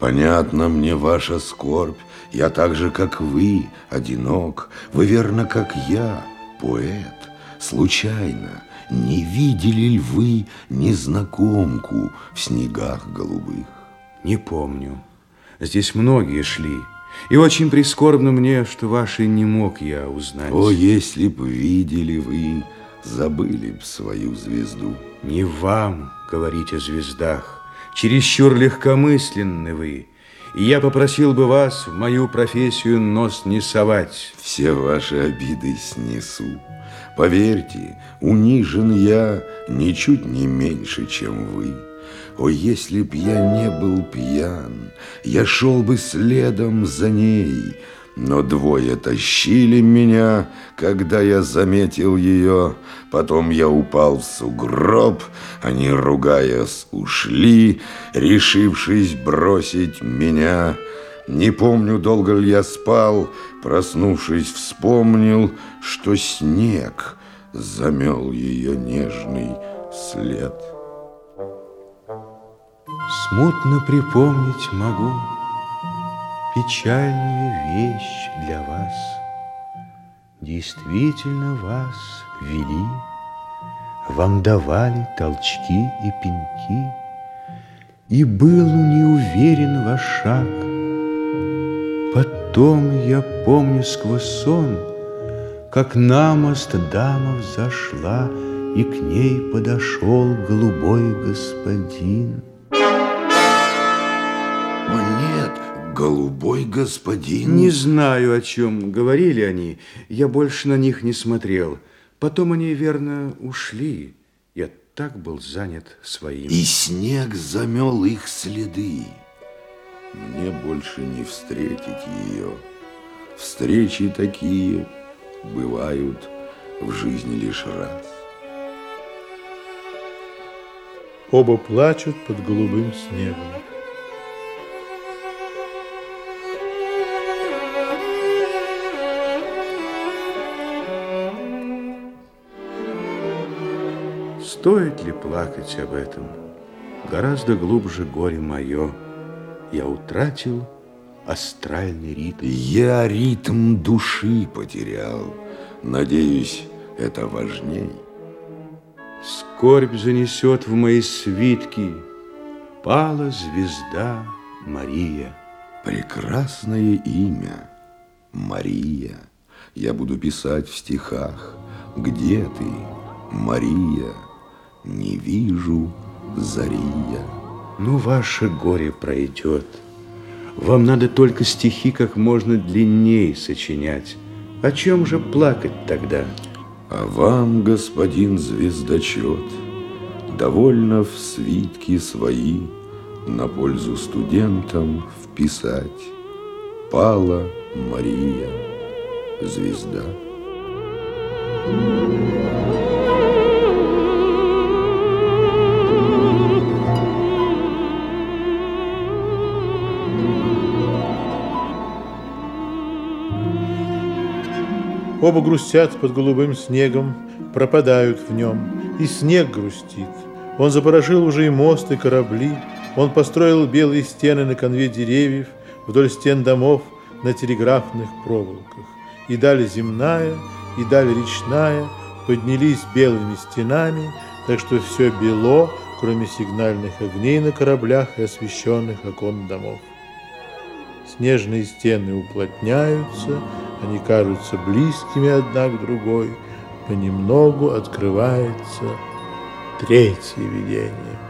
Понятно мне ваша скорбь, я так же, как вы, одинок, вы верно, как я, поэт. Случайно, не видели ли вы незнакомку в снегах голубых? Не помню. Здесь многие шли. И очень прискорбно мне, что вашей не мог я узнать. О, если б видели вы, забыли б свою звезду. Не вам говорить о звездах, чересчур легкомысленны вы. И я попросил бы вас в мою профессию нос не совать. Все ваши обиды снесу. Поверьте, унижен я ничуть не меньше, чем вы. О, если б я не был пьян, я шел бы следом за ней, но двое тащили меня, когда я заметил ее. Потом я упал в сугроб, они, ругаясь, ушли, решившись бросить меня. Не помню, долго ли я спал, проснувшись, вспомнил, что снег замел ее нежный след. Смутно припомнить могу печальную вещь для вас. Действительно вас вели, Вам давали толчки и пеньки, И был не уверен ваш шаг. Потом я помню сквозь сон, Как на мост дама взошла, И к ней подошел голубой господин. Голубой господин. Не знаю, о чем говорили они. Я больше на них не смотрел. Потом они, верно, ушли. Я так был занят своим. И снег замел их следы. Мне больше не встретить ее. Встречи такие бывают в жизни лишь раз. Оба плачут под голубым снегом. Стоит ли плакать об этом? Гораздо глубже горе мое. Я утратил астральный ритм. Я ритм души потерял. Надеюсь, это важней. Скорбь занесет в мои свитки. Пала звезда Мария. Прекрасное имя Мария. Я буду писать в стихах. Где ты, Мария? Не вижу зария. Ну, ваше горе пройдет. Вам надо только стихи как можно длиннее сочинять. О чем же плакать тогда? А вам, господин звездочет, довольно в свитки свои на пользу студентам вписать. Пала Мария, звезда. Оба грустят под голубым снегом, пропадают в нем, и снег грустит. Он запорошил уже и мост, и корабли, он построил белые стены на конве деревьев, вдоль стен домов на телеграфных проволоках. И даль земная, и даль речная поднялись белыми стенами, так что все бело, кроме сигнальных огней на кораблях и освещенных окон домов. Снежные стены уплотняются, они кажутся близкими одна к другой. Понемногу открывается третье видение.